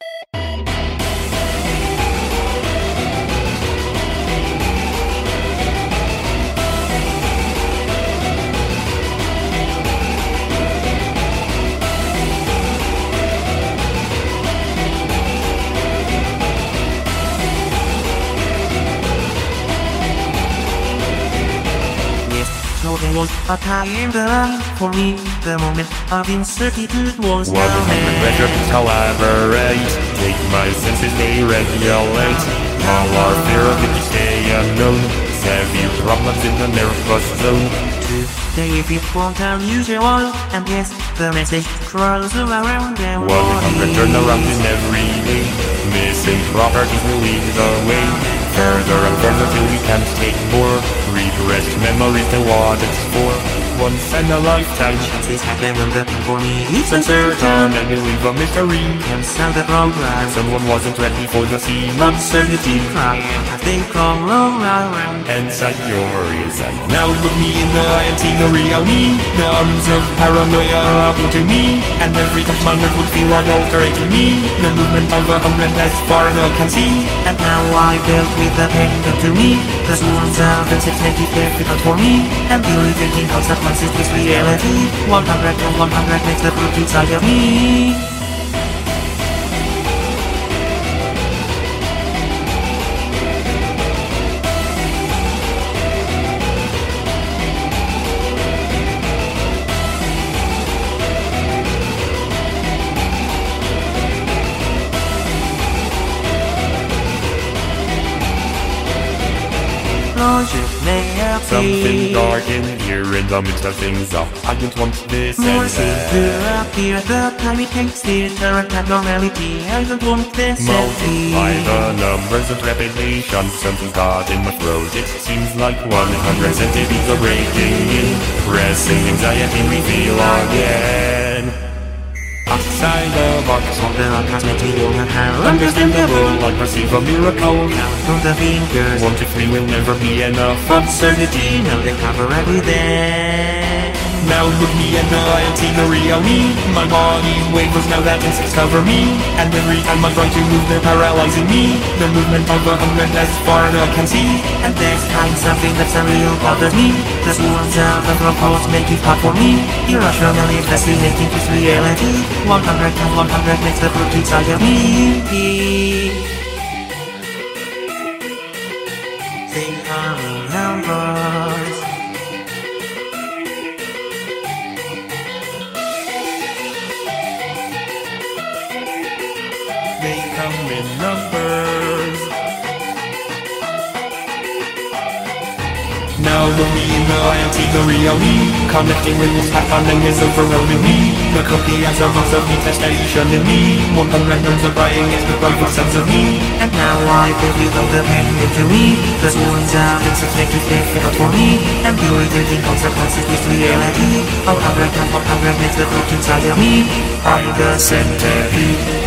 Thank you. So there was a time the line for me The moment of incertitude was One now here. measures collaborate Take my senses, they regulate All our fear of it stay unknown Severe problems in the nervous zone Today if you won't tell usual And yes, the message crawls around the 100 turnarounds in every day Missing properties will lead the way Further and further till we can't take more Repressed memories to what it's for Once in a lifetime Chances happen when the for me It's Uncertain and leave a mystery and Cancel the program Someone wasn't ready for the scene. Absurdity Trying as they come around. Inside your inside Now look me in the eye and see the real me. The arms of paranoia are up to me. And every touch my nerve would feel adulterating me. The movement of a hundred as far as I can see. And now I built with the pen to me. The swans of six make it difficult for me. And purely thinking consequences with reality 100 and 100 makes the brute inside of me Logic Something dark in here in the midst of things. Up I don't want this More and that appear the time it takes to turn abnormality I don't want this Multiply the numbers of repetition. Something's got in my throat It seems like 100 centimeters are breaking in. Pressing anxiety we feel again Outside the box. The cosmetic woman how Understandable, I perceive a miracle. Count on the fingers One to three will never be enough. Absurdity, now they cover everything Now look me in the eye and see the real me. My body wavers now that insects cover me. And every time I try to move they're paralyzing me. The movement of a hundred as far as I can see. And there's kind something that's unreal bothers me. The swans of the proposed make it hard for me. Irrationally fascinating is reality. 100 and 100 makes the brute inside of me come in numbers. Now look me the and the real me. Connecting with what's happening is overwhelming me. The cookie has a voice of detestation in me. 100 nerves are crying is the private sense of me. And now I you though the pain into me. The swans of insects make it difficult for me. And purely thinking consequences with reality. 100 and 100 makes the brute inside of me. I'm the centipede